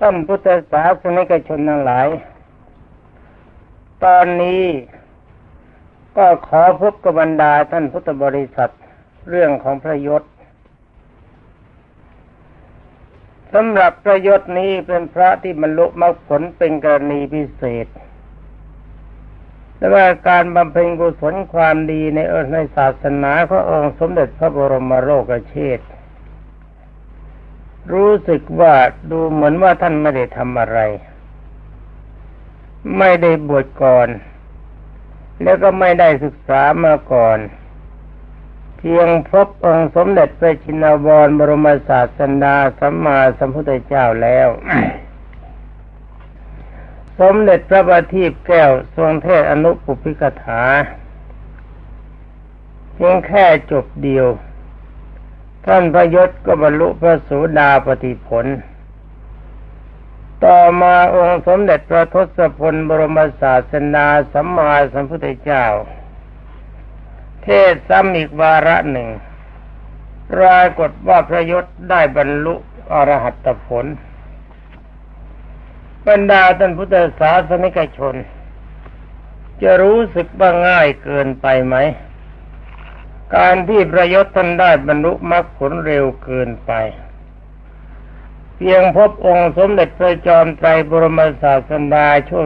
ท่านพุทธศาสนิกชนทั้งหลาย ตอนนี้ก็ขอพบกับบรรดาท่านพุทธบริษัทเรื่องของพระยศสำหรับพระยศนี้เป็นพระที่บรรลุมรรคผลเป็นกรณีพิเศษแต่ว่าการบำเพ็ญกุศลความดีในเอในศาสนาขององค์สมเด็จพระบรมโลกเชษ รู้สึกว่าดูเหมือนว่าท่านไม่ได้ทำอะไร ไม่ได้บวชก่อน แล้วก็ไม่ได้ศึกษามาก่อน เพียงพบองค์สมเด็จพระชินวรบรมศาสดาสัมมาสัมพุทธเจ้าแล้ว สมเด็จพระบัณฑิตแก้วทรงเทศอนุปุพิกถา เพียงแค่จบเดียว ท่านพระยศก็บรรลุพระสูดาปฏิผล ต่อมาองค์สมเด็จพระทศพลบรมศาสนาสัมมาสัมพุทธเจ้า เทศซ้ำอีกวาระหนึ่งปรากฏว่าพระยศได้บรรลุอรหัตผล บรรดาท่านพุทธศาสนิกชน จะรู้สึกว่าง่ายเกินไปไหม การที่ประยศท่านได้บรรลุมรรคผลเร็วเกินไป เพียงพบองค์สมเด็จพระจอมไตรบรมศาสดาช่วง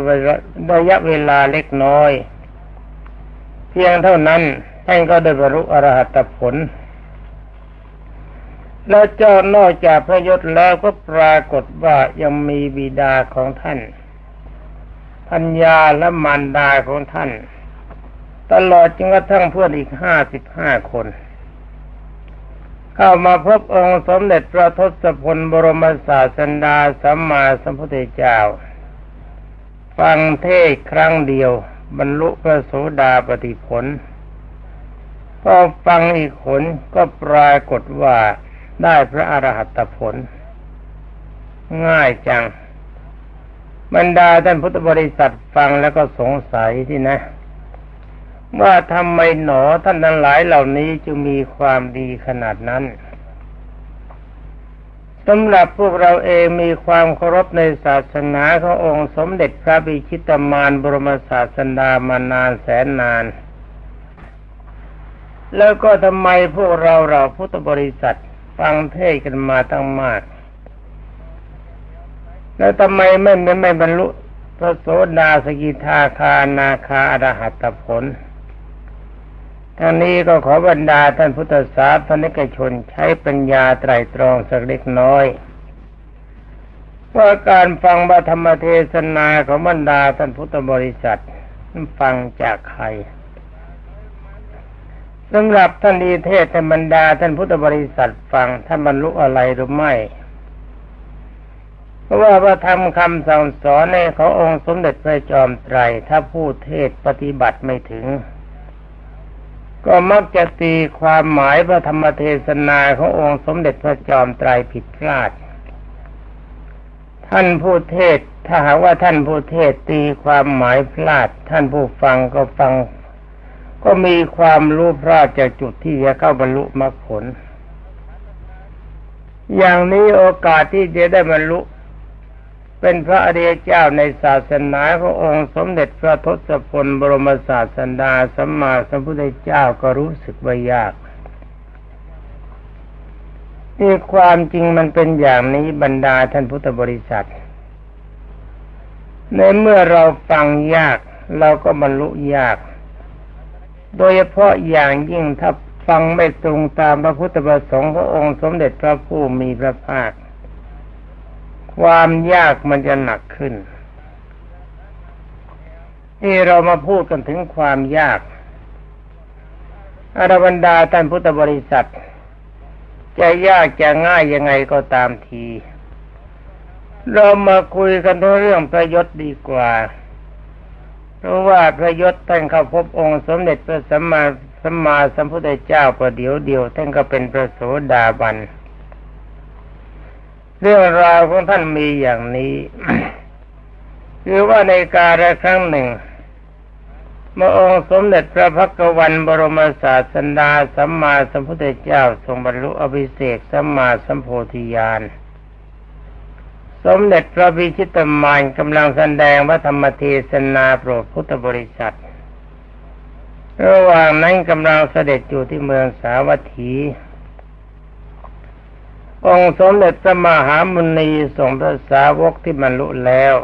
ระยะเวลาเล็กน้อย เพียงเท่านั้นท่านก็ได้บรรลุอรหัตผล แล้วเจ้านอกจากพระยศแล้วก็ปรากฏว่ายังมีบิดาของท่านพัญญาและมารดาของท่าน ตลอดจนกระทั่งเพื่อนอีกห้าสิบห้าคน เข้ามาพบองค์สมเด็จพระทศพลบรมศาสดาสัมมาสัมพุทธเจ้า ฟังเทศครั้งเดียว บรรลุพระโสดาปฏิผลพอฟังอีกคนก็ปรากฏว่าได้พระอรหัตผล ง่ายจัง บรรดาท่านพุทธบริษัทฟังแล้วก็สงสัยที่นะ ว่าทำไมหนอท่านทั้งหลายเหล่านี้จึงมีความดีขนาดนั้นสำหรับพวกเราเองมีความเคารพในศาสนาขององค์สมเด็จพระบิชิตมานบรมศาสดามานานแสนนาน แล้วก็ทำไมพวกเราเราพุทธบริษัทฟังเทศกันมาตั้งมาก แล้วทำไมไม่ไม่ไม่บรรลุพระโสดาสกิทาคานาคาอรหัตผล ทั้งนี้ก็ขอบรรดาท่านพุทธศาสนิกชนใช้ปัญญาไตรตรองสักเล็กน้อยว่าการฟังบธรรมเทศนาของบรรดาท่านพุทธบริษัทฟังจากใครสำหรับท่านดีเทศธรรดาท่านพุทธบริษัทฟังท่านบรรลุอะไรหรือไม่เพราะว่าพระธรรมคำสั่งสอนในขององค์สมเด็จพระจอมไตรถ้าผู้เทศปฏิบัติไม่ถึง ก็มักจะตีความหมายพระธรรมเทศนาขององค์สมเด็จพระจอมไตรผิดพลาด ท่านผู้เทศถ้าหากว่าท่านผู้เทศตีความหมายพลาด ท่านผู้ฟังก็ฟัง ก็มีความรู้พลาดจากจุดที่จะเข้าบรรลุมรรคผล อย่างนี้โอกาสที่จะได้บรรลุ เป็นพระอริยเจ้าในศาสนาขององค์สมเด็จพระทศพลบรมศาสดาสัมมาสัมพุทธเจ้าก็รู้สึกว่ายากที่ความจริงมันเป็นอย่างนี้บรรดาท่านพุทธบริษัท ในเมื่อเราฟังยาก เราก็บรรลุยาก โดยเฉพาะอย่างยิ่งถ้าฟังไม่ตรงตามพระพุทธประสงค์ขององค์สมเด็จพระผู้มีพระภาค ความยากมันจะหนักขึ้นที่เรามาพูดกันถึงความยากอรบรรดาท่านพุทธบริษัท จะยากจะง่ายยังไงก็ตามที เรามาคุยกันเรื่องประยศดีกว่า เพราะว่าพระยศท่านเข้าพบองค์สมเด็จพระสัมมาสัมมาสัมพุทธเจ้าประเดี๋ยวเดียวท่านก็เป็นพระโสดาบันเเรื่องราวของท่านมีอย่างนี้ คือว่าในการลครั้งหนึ่งเมื่อองค์สมเด็จพระพักวันบรมศาสดาสัมมาสัมพุทธเจ้าทรงบรรลุอภิเศกสัมมาสัมโพธิญาณสมเด็จพระพิชิตมานกำลังแสดงพระธรรมเทศนาโปรดพุทธบริษัท ระหว่างนั้นกำลังเสด็จอยู่ที่เมืองสาวัตถี องค์สมเด็จพระมหามุนีส่งพระสาวกที่บรรลุแล้ว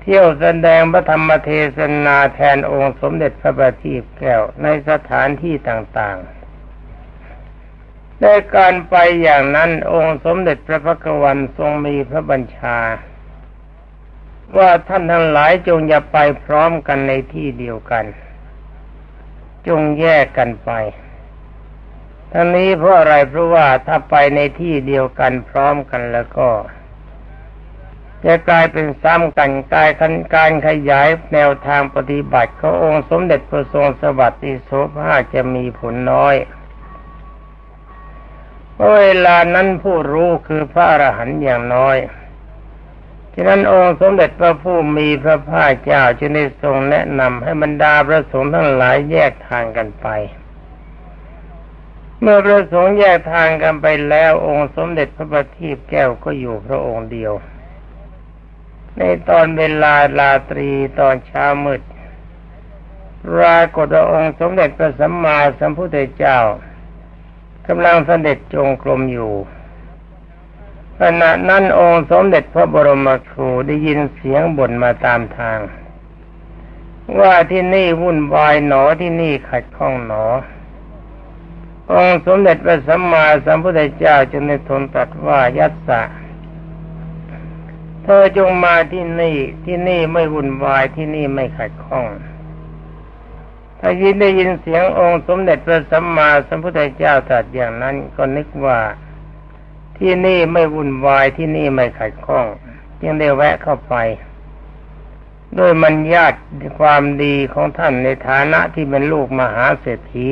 เที่ยวแสดงพระธรรมเทศนาแทนองค์สมเด็จพระบัณฑิตแก้วในสถานที่ต่างๆในการไปอย่างนั้นองค์สมเด็จพระพักวันทรงมีพระบัญชา ว่าท่านทั้งหลายจงอย่าไปพร้อมกันในที่เดียวกัน จงแยกกันไป ทั้งนี้เพราะอะไรเพราะว่าถ้าไปในที่เดียวกันพร้อมกันแล้วก็จะกลายเป็นซ้ำกันกลายคันการขยายแนวทางปฏิบัติขององค์สมเด็จพระทรงสวัสดิโสภาจะมีผลน้อยเวลานั้นผู้รู้คือพระอรหันต์อย่างน้อยฉะนั้นองค์สมเด็จพระผู้มีพระภาคเจ้าจึงได้ทรงแนะนำให้บรรดาพระสงฆ์ทั้งหลายแยกทางกันไป เมื่อพระสงฆ์แยกทางกันไปแล้วองค์สมเด็จพระบัณฑิตแก้วก็อยู่พระองค์เดียว ในตอนเวลาลาตรีตอนเช้ามืดปรากฏองค์สมเด็จพระสัมมาสัมพุทธเจ้ากำลังเสด็จจงกรมอยู่ขณะนั้นองค์สมเด็จพระบรมครูได้ยินเสียงบ่นมาตามทาง ว่าที่นี่วุ่นวายหนอที่นี่ขัดข้องหนอ องสมเด็จพระสัมมาสัมพุทธเจ้าจึงได้ทนตรัสว่ายัตสะเธอจงมาที่นี่ที่นี่ไม่วุ่นวายที่นี่ไม่ขัดข้อง ถ้ายินได้ยินเสียงองค์สมเด็จพระสัมมาสัมพุทธเจ้าตรัสอย่างนั้นก็นึกว่าที่นี่ไม่วุ่นวายที่นี่ไม่ขัดข้อง จึงได้แวะเข้าไปด้วยมันญาติความดีของท่านในฐานะที่เป็นลูกมหาเศรษฐี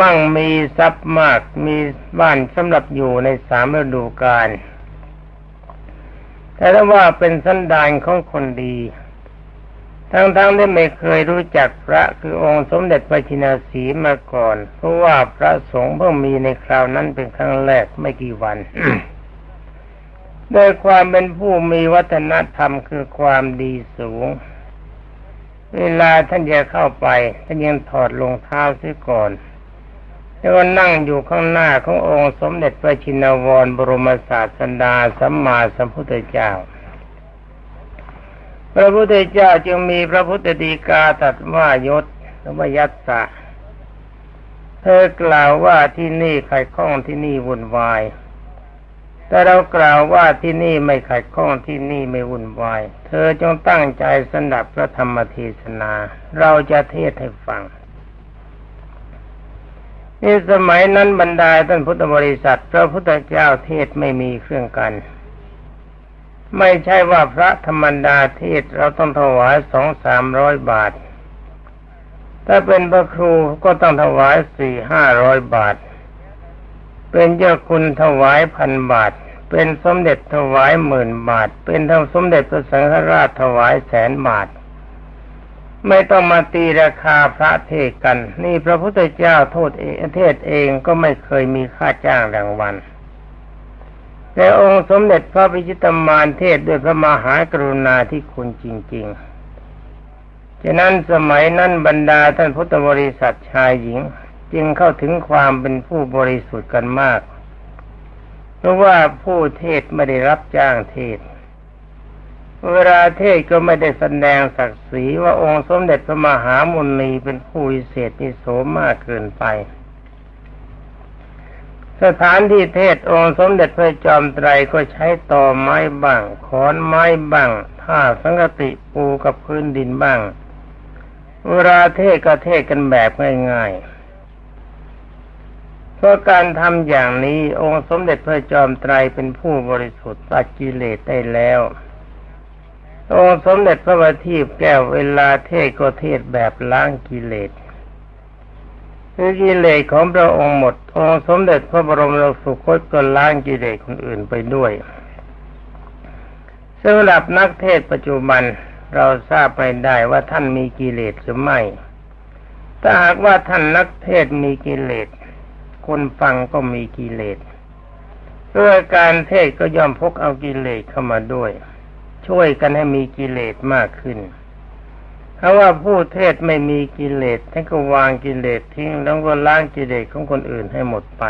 มั่งมีทรัพย์มากมีบ้านสำหรับอยู่ในสามฤดูกาลแต่ถ้าว่าเป็นสันดานของคนดี ทั้งๆทที่ไม่เคยรู้จักพระคือองค์สมเด็จพระชินาสีมาก่อน เพราะว่าพระสงฆ์เพิ่งมีในคราวนั้นเป็นครั้งแรกไม่กี่วันโดยความเป็นผู้มีวัฒนธรรมคือความดีสูง เวลาท่านจะเข้าไปท่านยังถอดรองเท้าเสียก่อน แล้วก็นั่งอยู่ข้างหน้าขององค์สมเด็จพระชินวรบรมศาสดาสัมมาสัมพุทธเจ้า พระพุทธเจ้าจึงมีพระพุทธดีกาตัดว่ายศหรือว่ายัตสะเธอกล่าวว่าที่นี่ไขัดข้องที่นี่วุ่นวาย แต่เรากล่าวว่าที่นี่ไม่ไขัดข้องที่นี่ไม่วุ่นวาย เธอจงตั้งใจสนับพระธรรมเทศนา เราจะเทศให้ฟัง นสมัยนั้นบรรดาท่านพุทธบริษัทพระพุทธเจ้าเทศไม่มีเครื่องกัน ไม่ใช่ว่าพระธรรมดาเทศเราต้องถวายสองสามร้อยบาท ถ้าเป็นพระครูก็ต้องถวายสี่ห้าร้อยบาท เป็นเจ้าคุณถวายพันบาท เป็นสมเด็จถวายหมื่นบาท เป็นทั้งสมเด็จพระสังฆราชถวายแสนบาท ไม่ต้องมาตีราคาพระเทศกัน นี่พระพุทธเจ้าโทษเองเทศเองก็ไม่เคยมีค่าจ้างรางวัลแต่องค์สมเด็จพระพิชิตมารเทศด้วยพระมหากรุณาที่คุณจริง ๆ ฉะนั้นสมัยนั้นบรรดาท่านพุทธบริษัทชายหญิง จึงเข้าถึงความเป็นผู้บริสุทธิ์กันมาก เพราะว่าผู้เทศไม่ได้รับจ้างเทศ เวลาเทศก็ไม่ได้แสดงศักดิ์ศรีว่าองค์สมเด็จพระมหามุนีเป็นผู้วิเศษนิโสมากเกินไป สถานที่เทศองค์สมเด็จพระจอมไตรก็ใช้ต่อไม้บ้างขอนไม้บ้างท่าสังกติปูกับพื้นดินบ้าง เวลาเทศก็เทศกันแบบง่ายๆเพราะการทำอย่างนี้องค์สมเด็จพระจอมไตรเป็นผู้บริสุทธิ์ตัดกิเลสได้แล้ว องสมเด็จพระบัณฑิตแก้วเวลาเทศก็เทศแบบล้างกิเลสคือกิเลสของพระองค์หมด องสมเด็จพระบรมโลกสุคตก็ล้างกิเลสคนอื่นไปด้วยสำหรับนักเทศปัจจุบันเราทราบไปได้ว่าท่านมีกิเลสหรือไม่ ถ้าหากว่าท่านนักเทศมีกิเลส คนฟังก็มีกิเลสเพื่อการเทศก็ย่อมพกเอากิเลสเข้ามาด้วย ช่วยกันให้มีกิเลสมากขึ้นถ้าะว่าผู้เทศไม่มีกิเลสท่านก็วางกิเลสทิ้งแล้วก็ล้างกิเลสของคนอื่นให้หมดไป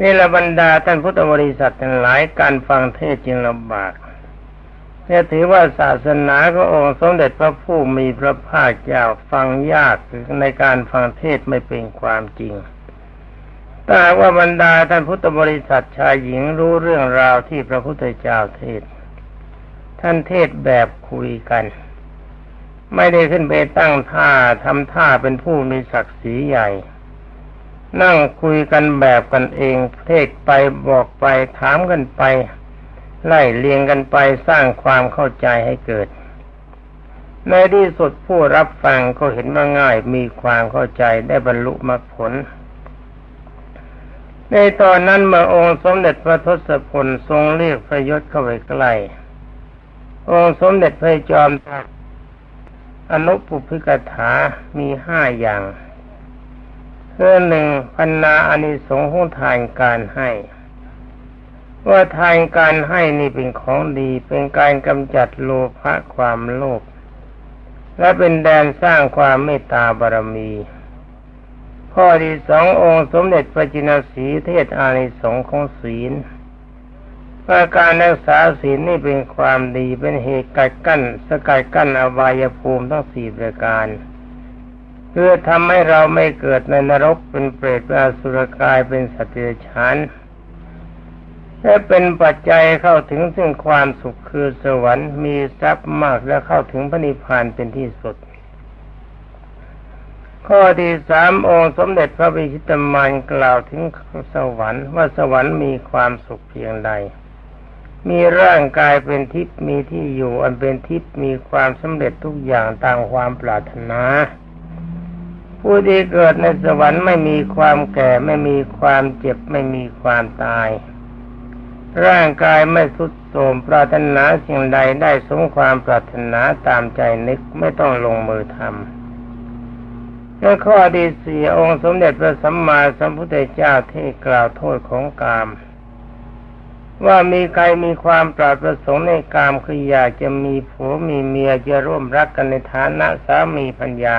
นี่ละบรรดาท่านพุทธบริษัททั้งหลายการฟังเทศจึงลำบากเนี่ยถือว่าศาสนาขององค์สมเด็จพระผู้มีพระภาคเจ้าฟังยากในการฟังเทศไม่เป็นความจริง แต่ว่าบรรดาท่านพุทธบริษัทชายหญิงรู้เรื่องราวที่พระพุทธเจ้าเทศ ท่านเทศแบบคุยกัน ไม่ได้ขึ้นไปตั้งท่าทำท่าเป็นผู้มีศักดิ์ศรีใหญ่ นั่งคุยกันแบบกันเอง เทศไปบอกไปถามกันไป ไล่เลียงกันไปสร้างความเข้าใจให้เกิด ในที่สุดผู้รับฟังก็เห็นว่าง่ายมีความเข้าใจได้บรรลุมรรคผล ในตอนนั้นเมื่อองค์สมเด็จพระทศพลทรงเรียกพระยศเข้าไปใกล้องค์สมเด็จพระจอมทัพอนุปุพิกถามีห้าอย่างเพื่อหนึ่งพันนาอานิสงส์ของทานการให้ ว่าทานการให้นี่เป็นของดีเป็นการกำจัดโลภะความโลภและเป็นแดนสร้างความเมตตาบารมี ข้อที่สององค์สมเด็จพระจินสีเทศอานิสงส์ของศีลว่าการรักษาศีลนี่เป็นความดีเป็นเหตุกัดกั้น สกัดกั้นอบายภูมิทั้งสี่ประการ เพื่อทำให้เราไม่เกิดในนรกเป็นเปรตเป็นอสุรกายเป็นสัตว์เดรัจฉานและเป็นปัจจัยเข้าถึงซึ่งความสุขคือสวรรค์มีทรัพย์มากและเข้าถึงพระนิพพานเป็นที่สุด ข้อที่สามองค์สมเด็จพระบิชิตมานกล่าวถึงสวรรค์ว่าสวรรค์มีความสุขเพียงใด มีร่างกายเป็นทิพย์มีที่อยู่อันเป็นทิพย์มีความสำเร็จทุกอย่างตามความปรารถนาผู้ที่เกิดในสวรรค์ไม่มีความแก่ไม่มีความเจ็บไม่มีความตาย ร่างกายไม่ทุดโทรมปรารถนาสิ่งใดได้สมความปรารถนาตามใจนึกไม่ต้องลงมือทำ และข้อที่สี่องค์สมเด็จพระสัมมาสัมพุทธเจ้าที่กล่าวโทษของกาม ว่ามีใครมีความปรารถประสงค์ในกามคืออยากจะมีผัวมีเมียจะร่วมรักกันในฐานะสามีพัญญา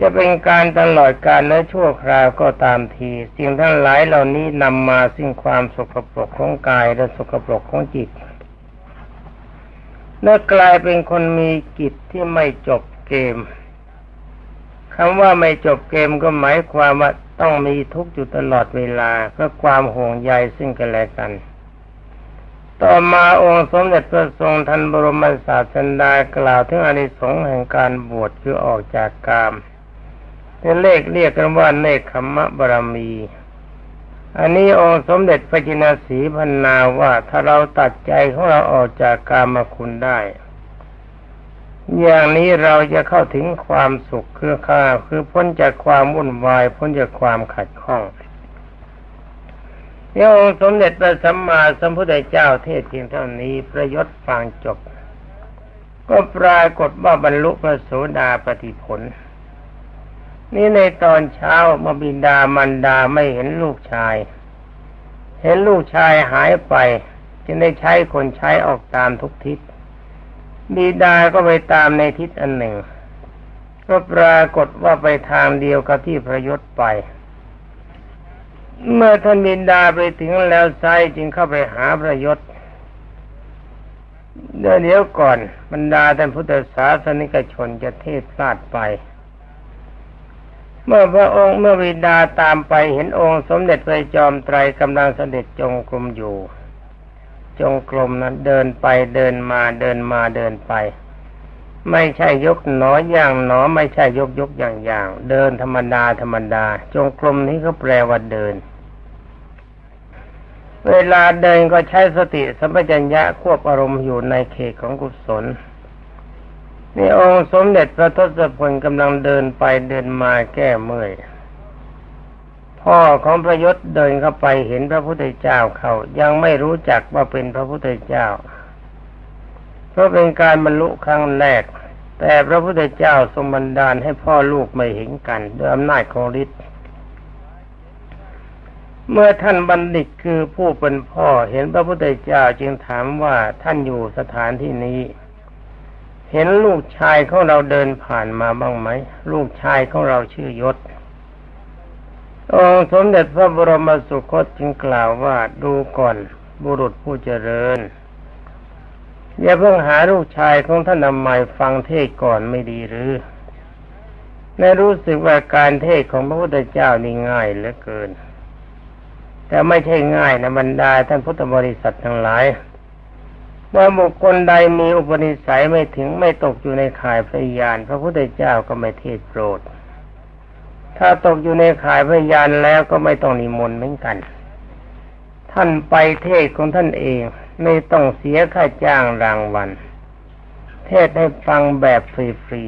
จะเป็นการตลอดการและชั่วคราวก็ตามทีสิ่งทั้งหลายเหล่านี้นำมาซึ่งความสกปรกของกายและสกปรกของจิตและกลายเป็นคนมีกิจที่ไม่จบเกม คำว่าไม่จบเกมก็หมายความว่าต้องมีทุกข์อยู่ตลอดเวลาเพื่อความห่วงใยซึ่งกันและกัน ต่อมาองค์สมเด็จพระทรงทันบรมศาสดากล่าวถึงอนิสงส์แห่งการบวชคือออกจากกามเป็นเลขเรียกกันว่าเนคขมะบารมี อันนี้องค์สมเด็จพระจินสีพันนาว่าถ้าเราตัดใจของเราออกจากกามคุณได้ อย่างนี้เราจะเข้าถึงความสุขคือค่าคือพ้นจากความวุ่นวาย พ้นจากความขัดข้องนี่องค์สมเด็จพระสัมมาสัมพุทธเจ้าเทศเพียงเท่านี้ประยศฟังจบ ก็ปรากฏว่าบรรลุพระโสดาปฏิผล นี่ในตอนเช้ามาบินดามันดาไม่เห็นลูกชาย เห็นลูกชายหายไปจึงได้ใช้คนใช้ออกตามทุกทิศ บิดาก็ไปตามในทิศอันหนึ่ง ก็ปรากฏว่าไปทางเดียวกับที่พระยศไป เมื่อท่านบิดาไปถึงแล้วไซจึงเข้าไปหาพระยศเดี๋ยวเดี๋ยวก่อน บรรดาท่านพุทธศาสนิกชนจะเทศพลาดไป เมื่อพระองค์เมื่อวิดาตามไปเห็นองค์สมเด็จพระจอมไตรกำลังเสด็จจงกรมอยู่ จงกรมนั้นเดินไปเดินมาเดินมาเดินไป ไม่ใช่ยกหนออย่างหนอ ไม่ใช่ยกยกอย่างอย่าง เดินธรรมดาธรรมดา จงกรมนี้ก็แปลว่าเดิน เวลาเดินก็ใช้สติสัมปชัญญะควบอารมณ์อยู่ในเขตของกุศลนี่องค์สมเด็จพระทศพลกำลังเดินไปเดินมาแก้เมื่อย พ่อของพระยศเดินเข้าไปเห็นพระพุทธเจ้าเขายังไม่รู้จักว่าเป็นพระพุทธเจ้า เพราะเป็นการบรรลุครั้งแรก แต่พระพุทธเจ้าทรงบันดาลให้พ่อลูกไม่เห็นกันด้วยอำนาจของฤทธิ์เมื่อท่านบัณฑิตคือผู้เป็นพ่อเห็นพระพุทธเจ้าจึงถามว่าท่านอยู่สถานที่นี้ เห็นลูกชายของเราเดินผ่านมาบ้างไหมลูกชายของเราชื่อยศ องค์สมเด็จพระบรมสุคตจึงกล่าวว่าดูก่อนบุรุษผู้เจริญ อย่าเพิ่งหาลูกชายของท่านอำไมฟังเทศก่อนไม่ดีหรือในรู้สึกว่าการเทศของพระพุทธเจ้านี่ง่ายเหลือเกิน แต่ไม่ใช่ง่ายนะบรรดาท่านพุทธบริษัททั้งหลายว่าบุคคลใดมีอุปนิสัยไม่ถึงไม่ตกอยู่ในข่ายพยาน พระพุทธเจ้าก็ไม่เทศโปรด ถ้าตกอยู่ในข่ายพยานแล้วก็ไม่ต้องนิมนต์เหมือนกัน ท่านไปเทศของท่านเองไม่ต้องเสียค่าจ้างรางวัล เทศให้ฟังแบบฟรี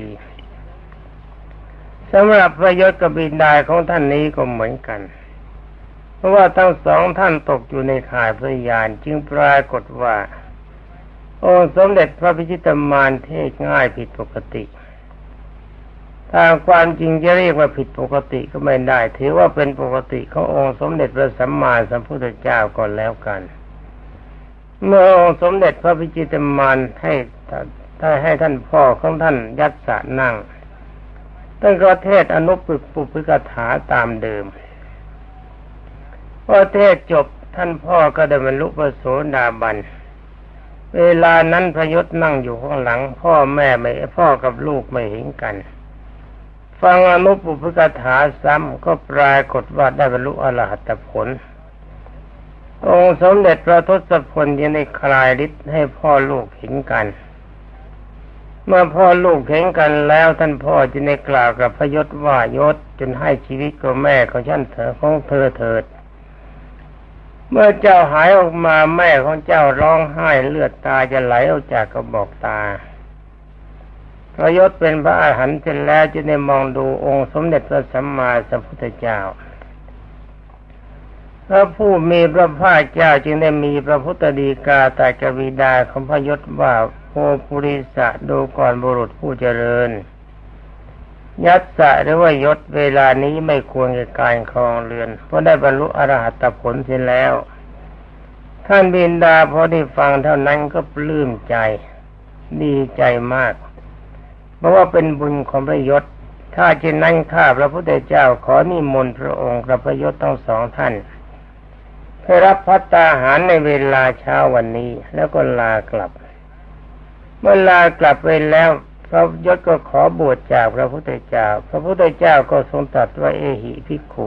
ๆสำหรับพระยศกบินดาของท่านนี้ก็เหมือนกัน เพราะว่าทั้งสองท่านตกอยู่ในข่ายพยานจึงปรากฏว่า องค์สมเด็จพระพิชิตมารเทศง่ายผิดปกติ ทางความจริงจะเรียกว่าผิดปกติก็ไม่ได้ ถือว่าเป็นปกติขององค์สมเด็จพระสัมมาสัมพุทธเจ้าก่อนแล้วกัน เมื่อองค์สมเด็จพระพิจิตมารให้ถ้าให้ท่านพ่อของท่านยัดสะนั่งท่านก็เทศอนุปุปุพิกถาตามเดิมพอเทศจบท่านพ่อก็ได้บรรลุพระโสดาบันเวลานั้นพระยศนั่งอยู่ข้างหลัง พ่อแม่ไม่พ่อกับลูกไม่เห็นกัน ฟังอนุปุพกถาซ้ำก็ปรากฏว่าได้บรรลุอรหัตผล องค์สมเด็จพระทศพลยังได้คลายฤทธิ์ให้พ่อลูกเห็นกัน เมื่อพ่อลูกเห็นกันแล้วท่านพ่อจึงได้กล่าวกับพระยศว่ายศจนให้ชีวิตกับแม่ของฉันเถอของเธอเถิด เมื่อเจ้าหายออกมาแม่ของเจ้าร้องไห้เลือดตาจะไหลออกจากกระบอกตา พระยศเป็นพระอาหารหันต์เสร็จแล้วจะได้มองดูองค์สมเด็จพระสัมมาสัมพุทธเจ้า พระผู้มีพระภาคเจ้าจึงได้มีพระพุทธดีกาแต่กวีดาของพระยศว่าโพปุริสะดูก่อนบุรุษผู้เจริญ ยัตสะหรือว่ายศเวลานี้ไม่ควรแก่การครองเรือน เพราะได้บรรลุอรหัตผลเสร็จแล้วท่านบินดาพอได้ฟังเท่านั้นก็ปลื้มใจ ดีใจมาก เพราะว่าเป็นบุญของพระยศ ถ้าเช่นนั้นข้าพระพุทธเจ้าขอนิมนต์พระองค์กับพระยศทั้งสองท่านให้รับพัตตาหารในเวลาเช้าวันนี้ แล้วก็ลากลับ เมื่อลากลับไปแล้วพระยศก็ขอบวชจากพระพุทธเจ้า พระพุทธเจ้าก็ทรงตรัสว่าเอหิภิกขุ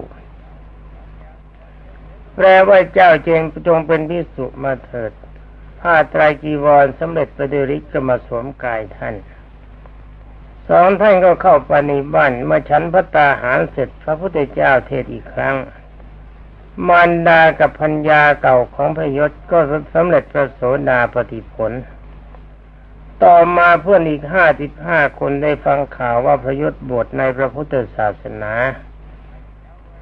แปลว่าเจ้าเจงจงเป็นพิสุมาเถิด ผ้าไตรจีวรสำเร็จประเดริกก็มาสวมกายท่าน สองท่านก็เข้าไปในบ้านมาฉันพระตาหารเสร็จพระพุทธเจ้าเทศอีกครั้ง มารดากับพัญญาเก่าของพยศก็สำเร็จพระโสดาปฏิผล ต่อมาเพื่อนอีกห้าสิบห้าคนได้ฟังข่าวว่าพยศบวชในพระพุทธศาสนา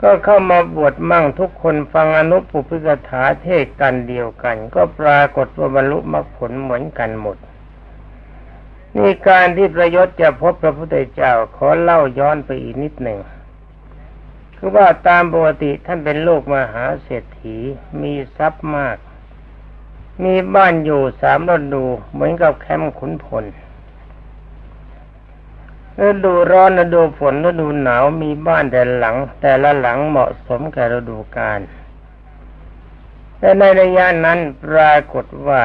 ก็เข้ามาบวชมั่งทุกคนฟังอนุปุพิกถาเทศกันเดียวกัน ก็ปรากฏว่าบรรลุมรรคผลเหมือนกันหมด นี่การที่พระยศจะพบพระพุทธเจ้าขอเล่าย้อนไปอีกนิดหนึ่งคือว่าตามปกติท่านเป็นลูกมหาเศรษฐีมีทรัพย์มาก มีบ้านอยู่สามฤดูเหมือนกับแคมป์ขุนพลฤดูร้อนฤดูฝนฤดูหนาวมีบ้านแต่หลัง แต่ละหลังเหมาะสมแก่ฤดูกาลแต่ในระยะนั้นปรากฏว่า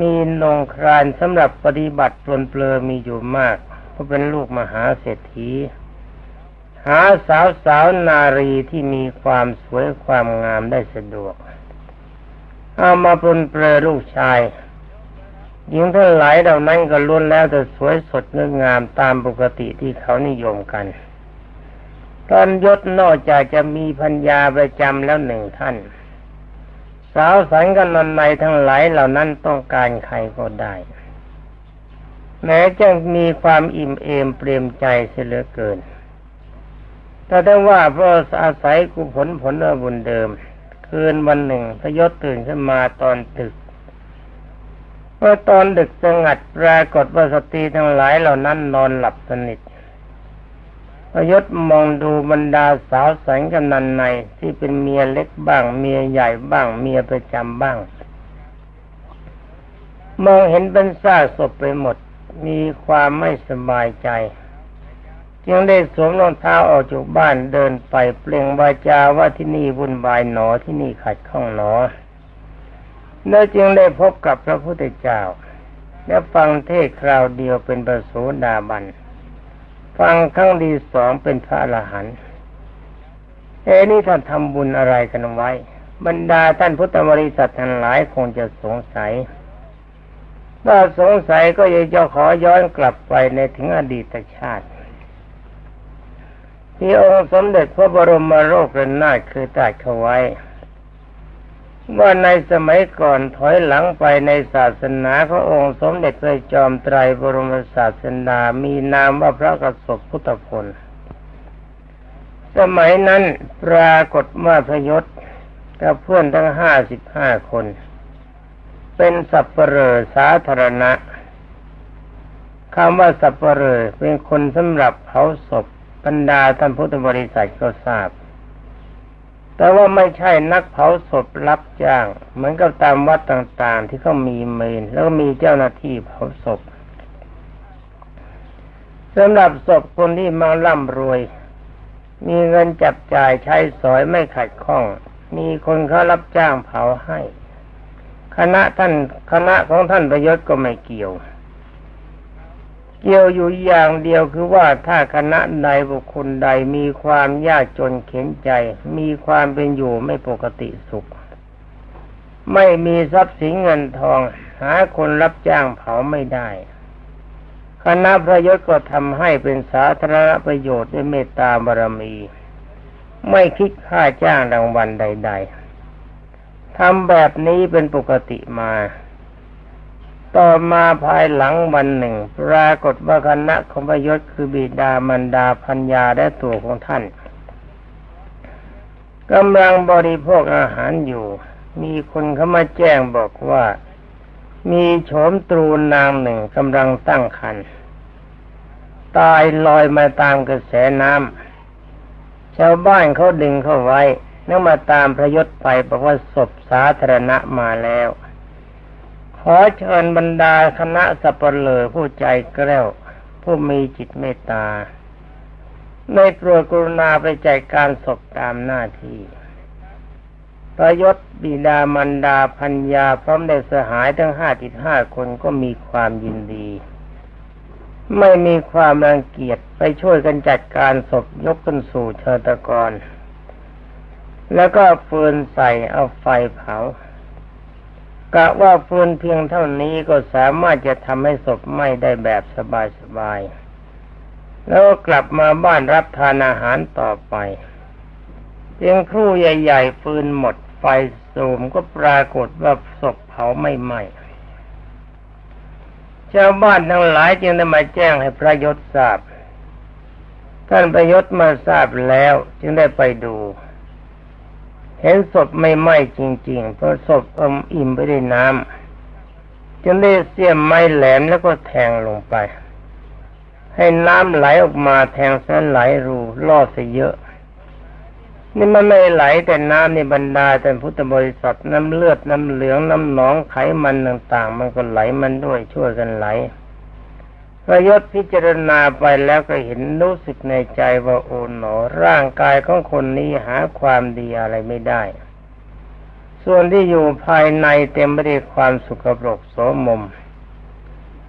มีนงครานสำหรับปฏิบัติปลนเปลือมีอยู่มาก เพราะเป็นลูกมหาเศรษฐี หาสาวสาวนารีที่มีความสวยความงามได้สะดวก เอามาปลนเปลือลูกชายหญิงทั้งหลายเหล่านั้นก็ล้วนแล้วแต่สวยสดงดงามตามปกติที่เขานิยมกัน ตอนยศนอกจากจะมีพัญญาประจำแล้วหนึ่งท่าน สาวสันกันนนในทั้งหลายเหล่านั้นต้องการใครก็ได้ แม้จะมีความอิ่มเอมเปลี่ยมใจเสียเหลือเกิน แต่ได้ว่าเพราะอาศัยกุผลผลบุญเดิม คืนวันหนึ่งพยศตื่นขึ้นมาตอนดึกเมื่อตอนดึกสงัดปรากฏว่าสตรีทั้งหลายเหล่านั้นนอนหลับสนิท พยศมองดูบรรดาสาวแสงกำนันในที่เป็นเมียเล็กบ้าง เมียใหญ่บ้าง เมียประจำบ้าง มองเห็นเป็นซากศพไปหมด มีความไม่สบายใจ จึงได้สวมรองเท้าออกจากบ้านเดินไปเปล่งวาจาว่าที่นี่วุ่นวายหนอที่นี่ขัดข้องหนอแล้วจึงได้พบกับพระพุทธเจ้า และฟังเทศคราวเดียวเป็นประโสดาบัน ฟังครั้งดีสองเป็นพระอรหันต์เอ้นี่ท่านทำบุญอะไรกันไว้ บรรดาท่านพุทธบริษัททั้งหลายคงจะสงสัยถ้าสงสัยก็อยากจะขอย้อนกลับไปในถึงอดีตชาติ ที่องค์สมเด็จพระบรมโลกระนาถคือตรัสเขาไว้ ว่าในสมัยก่อนถอยหลังไปในศาสนาพระองค์สมเด็จพระจอมไตรบรมศาสนา มีนามว่าพระกสบพุทธพล สมัยนั้นปรากฏว่าพยศกับเพื่อนทั้งห้าสิบห้าคน เป็นสัพเปลอสาธารณะคำว่าสัพเปลอเป็นคนสำหรับเผาศพบรรดาท่านพุทธบริษัทก็ทราบ แต่ว่าไม่ใช่นักเผาศพรับจ้าง เหมือนกับตามวัดต่างๆ ที่เขามีเมน แล้วก็มีเจ้าหน้าที่เผาศพสำหรับศพคนที่มาร่ำรวย มีเงินจับจ่ายใช้สอยไม่ขัดข้อง มีคนเขารับจ้างเผาให้ คณะท่านคณะของท่านประยศก็ไม่เกี่ยว เกี่ยวอยู่อย่างเดียวคือว่าถ้าคณะใดบุคคลใดมีความยากจนเข็นใจ มีความเป็นอยู่ไม่ปกติสุข ไม่มีทรัพย์สินเงินทอง หาคนรับจ้างเผาไม่ได้ คณะพระยศก็ทำให้เป็นสาธารณประโยชน์ด้วยเมตตาบารมี ไม่คิดค่าจ้างรางวัลใด ๆทำแบบนี้เป็นปกติมา ต่อมาภายหลังวันหนึ่ง ปรากฏว่าคณะของพยศคือบิดามันดาพัญญาและตัวของท่านกำลังบริโภคอาหารอยู่ มีคนเข้ามาแจ้งบอกว่า มีโฉมตรูนางหนึ่งกำลังตั้งครรภ์ตายลอยมาตามกระแสน้ำชาวบ้านเขาดึงเข้าไว้ แล้วมาตามพระยศไปบอกว่าศพสาธารณะมาแล้ว ขอเชิญบรรดาคณะสัปเหร่อผู้ใจแกล้ว ผู้มีจิตเมตตาในโปรดกรุณาไปจัดการศพตามหน้าที่ประยศบิดามันดาพัญญาพร้อมได้สหายทั้งห้าจิตห้าคนก็มีความยินดี ไม่มีความรังเกียจไปช่วยกันจัดการศพยกขึ้นสู่เชิตะกร แล้วก็ฟืนใส่เอาไฟเผา กะว่าฟืนเพียงเท่านี้ก็สามารถจะทำให้ศพไหม้ได้แบบสบายๆ แล้วกลับมาบ้านรับทานอาหารต่อไปเพียงครู่ใหญ่ ๆ ฟืนหมดไฟสูมก็ปรากฏว่าศพเผาไม่ไหม้ชาวบ้านทั้งหลายจึงได้มาแจ้งให้พระยศทราบ ท่านประยศมาทราบแล้วจึงได้ไปดู เห็นศพไม่ไหม้จริงๆ เพราะศพอมอิ่มไปด้วยน้ำจึงได้เสียมไม้แหลมแล้วก็แทงลงไป ให้น้ำไหลออกมาแทงเส้นไหลรูล่อเสียเยอะ นี่มันไม่ไหลแต่น้ำในบรรดาแต่พุทธบริษัทน้ำเลือดน้ำเหลืองน้ำหนองไขมันต่างๆ มันก็ไหลมันด้วยช่วยกันไหล ระยศพิจารณาไปแล้วก็เห็นรู้สึกในใจว่าโอ๋หนอ ร่างกายของคนนี้หาความดีอะไรไม่ได้ ส่วนที่อยู่ภายในเต็มไปด้วยความสุขปรกโสมม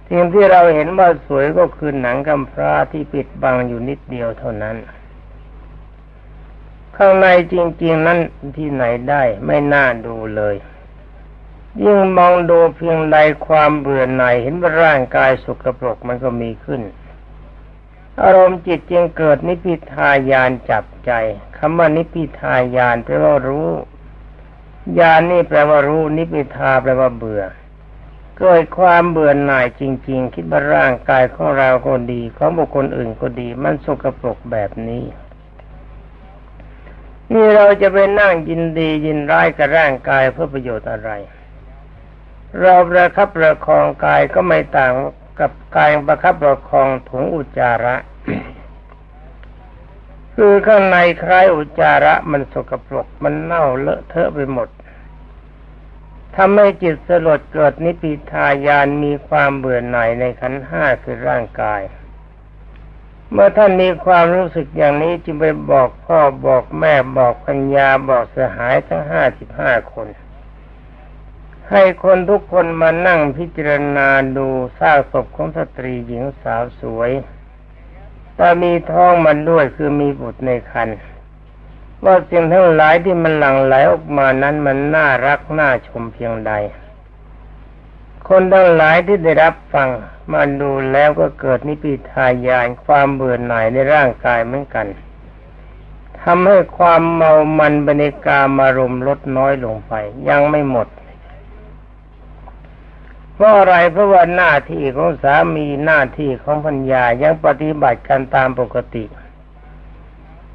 สิ่งที่เราเห็นว่าสวยก็คือหนังกำพร้าที่ปิดบังอยู่นิดเดียวเท่านั้น ข้างในจริง ๆ นั้นที่ไหนได้ไม่น่าดูเลย ยิ่งมองดูเพียงใดความเบื่อหน่ายเห็นว่าร่างกายสุกปรกมันก็มีขึ้น อารมณ์จิตจึงเกิดนิพิทายานจับใจคำว่านิพิทายานแปลว่ารู้ยานนี่แปลว่ารู้นิพิทาแปลว่าเบื่อ เกิดความเบื่อหน่ายจริง ๆ คิดว่าร่างกายของเราก็ดีของบุคคลอื่นก็ดี มันสกปรกแบบนี้นี่เราจะไปนั่งยินดียินร้ายกับร่างกายเพื่อประโยชน์อะไร เราประคับประคองกายก็ไม่ต่างกับกายประคับประคองถุงอุจจาระ คือข้างในคล้ายอุจจาระมันสกปรกมันเน่าเลอะเทอะไปหมดทำให้จิตสลดเกิดนิพิทายานมีความเบื่อหน่ายในขันห้าคือร่างกาย เมื่อท่านมีความรู้สึกอย่างนี้จึงไปบอกพ่อบอกแม่บอกปัญญาบอกสหายทั้งห้าสิบห้าคน ให้คนทุกคนมานั่งพิจารณาดูซากศพของสตรีหญิงสาวสวยแต่มีท้องมันด้วยคือมีบุตรในคันว่าสิ่งทั้งหลายที่มันหลั่งไหลออกมานั้นมันน่ารักน่าชมเพียงใด คนทั้งหลายที่ได้รับฟังมาดูแล้วก็เกิดนิพิทายานความเบื่อหน่ายในร่างกายเหมือนกันทำให้ความเมามันบรรยากามารมลดน้อยลงไป ยังไม่หมด เพราะอะไรเพราะว่าหน้าที่ของสามีหน้าที่ของพัญญายังปฏิบัติกันตามปกติ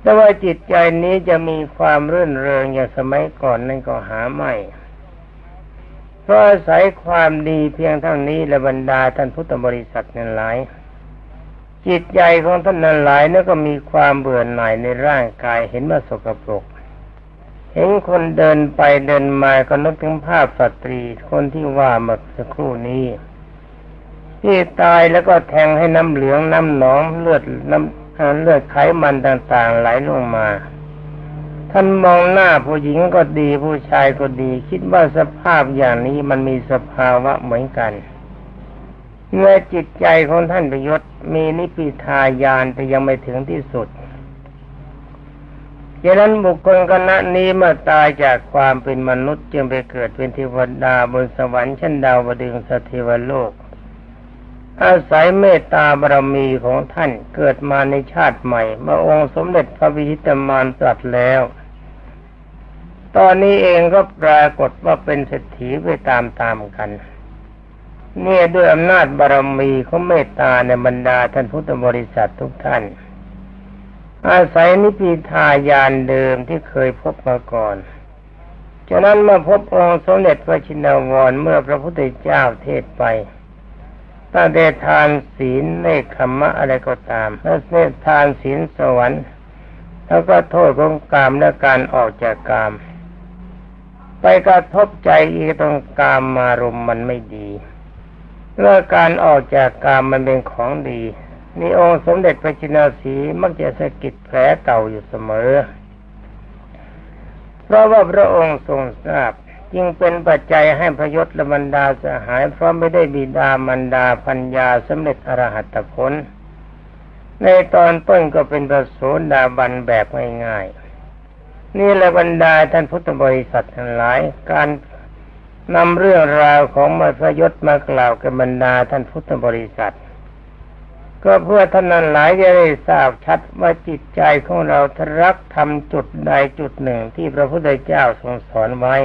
แต่ว่าจิตใจนี้จะมีความรื่นเริงอย่างสมัยก่อนนั่นก็หาไม่เพราะอาศัยความดีเพียงเท่านี้และบรรดาท่านพุทธบริษัทนั้นหลาย จิตใจของท่านนั้นหลายนั่นก็มีความเบื่อหน่ายในร่างกายเห็นว่าสกปรก เห็นคนเดินไปเดินมาก็นึกถึงภาพสตรีคนที่ว่าเมื่อสักครู่นี้ ที่ตายแล้วก็แทงให้น้ำเหลืองน้ำหนองเลือดน้ำเลือดไขมันต่างๆ ไหลลงมา ท่านมองหน้าผู้หญิงก็ดีผู้ชายก็ดี คิดว่าสภาพอย่างนี้มันมีสภาวะเหมือนกันเมื่อจิตใจของท่านประยศมีนิพิทายานแต่ยังไม่ถึงที่สุด ดังนั้นบุคคลคณะนี้เมื่อตายจากความเป็นมนุษย์จึงไปเกิดเป็นเทวดาบนสวรรค์ชั้นดาวดึงสเทวโลก อาศัยเมตตาบารมีของท่านเกิดมาในชาติใหม่เมื่อองค์สมเด็จพระวิชิตมารตรัสแล้ว ตอนนี้เองก็ปรากฏว่าเป็นเศรษฐีไปตามตามกันเนี่ยด้วยอำนาจบารมีของเมตตาในบรรดาท่านพุทธบริษัททุกท่าน อาศัยนิพิทายานเดิมที่เคยพบมาก่อนฉะนั้นเมื่อพบองค์สมเด็จพระชินวรเมื่อพระพุทธเจ้าเทศไปถ้าได้ทานศีลเนคขมะอะไรก็ตามถ้าได้ทานศีลสวรรค์ แล้วก็โทษของกามและการออกจากกาม ไปกระทบใจอีกตรงกามมารมมันไม่ดีเมื่อการออกจากกามมันเป็นของดี นี่องค์สมเด็จพระจินาสีมักจะสะกิดแผลเก่าอยู่เสมอ เพราะว่าพระองค์ทรงทราบจึงเป็นปัจจัยให้พระยศและบรรดาสหายเพราะไม่ได้บิดามันดาพัญญาสำเร็จอรหัตผล ในตอนต้นก็เป็นประโสดาบันแบบง่ายๆ นี่แหละบรรดาท่านพุทธบริษัททั้งหลายการนำเรื่องราวของมพระยศมากล่าวกับบรรดาท่านพุทธบริษัท ก็เพื่อท่านนั้นหลายจะได้ทราบชัดว่าจิตใจของเราทรักทำจุดใดจุดหนึ่งที่พระพุทธเจ้าทรงสอนไว้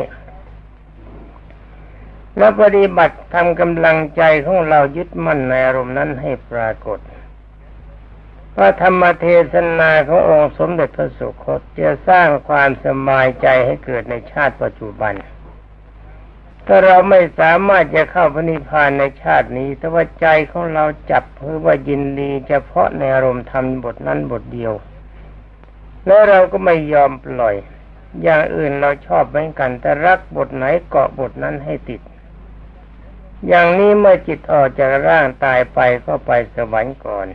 และปฏิบัติทำกำลังใจของเรายึดมั่นในอารมณ์นั้นให้ปรากฏว่าธรรมเทศนาขององค์สมเด็จพระสุคตจะสร้างความสบายใจให้เกิดในชาติปัจจุบัน ถ้าเราไม่สามารถจะเข้าพระนิพพานในชาตินี้ แต่ว่าใจของเราจับเพื่อว่ายินดีเฉพาะในอารมณ์ทำบทนั้นบทเดียว แล้วเราก็ไม่ยอมปล่อย อย่างอื่นเราชอบเหมือนกัน แต่รักบทไหนเกาะบทนั้นให้ติด อย่างนี้เมื่อจิตออกจากร่างตายไปก็ไปสวรรค์ก่อน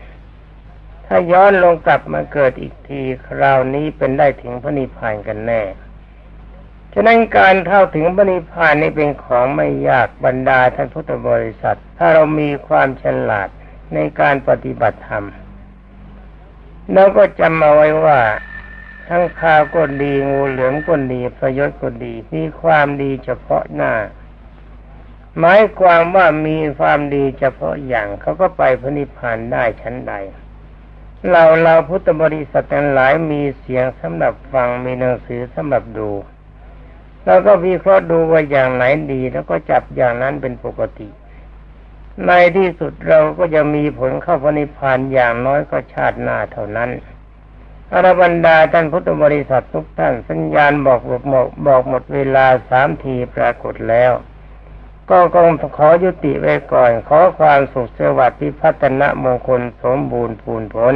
ถ้าย้อนลงกลับมาเกิดอีกทีคราวนี้เป็นได้ถึงพระนิพพานกันแน่ ฉะนั้นการเข้าถึงพระนิพพานนี้เป็นของไม่ยากบรรดาท่านพุทธบริษัท ถ้าเรามีความฉลาดในการปฏิบัติธรรมแล้วก็จำเอาไว้ว่าทั้งข้าวก็ดีงูเหลือมก็ดีประยชน์ก็ดีมีความดีเฉพาะหน้า หมายความว่ามีความดีเฉพาะอย่างเขาก็ไปพระนิพพานได้ชั้นใด เราเราพุทธบริษัททั้งหลายมีเสียงสำหรับฟังมีหนังสือสำหรับดู แล้วก็วิเคราะห์ดูว่าอย่างไหนดี แล้วก็จับอย่างนั้นเป็นปกติ ในที่สุดเราก็จะมีผลเข้าพนิพานอย่างน้อยก็ชาติหน้าเท่านั้นอรบรรดาท่านพุทธบริษัททุกท่านสัญญาณบอกบอกบอกหมดเวลาสามทีปรากฏแล้ว ก็คงขอยุติไว้ก่อน ขอความสุขสวัสดิ์พิพัฒนะมงคลสมบูรณ์ผูนผล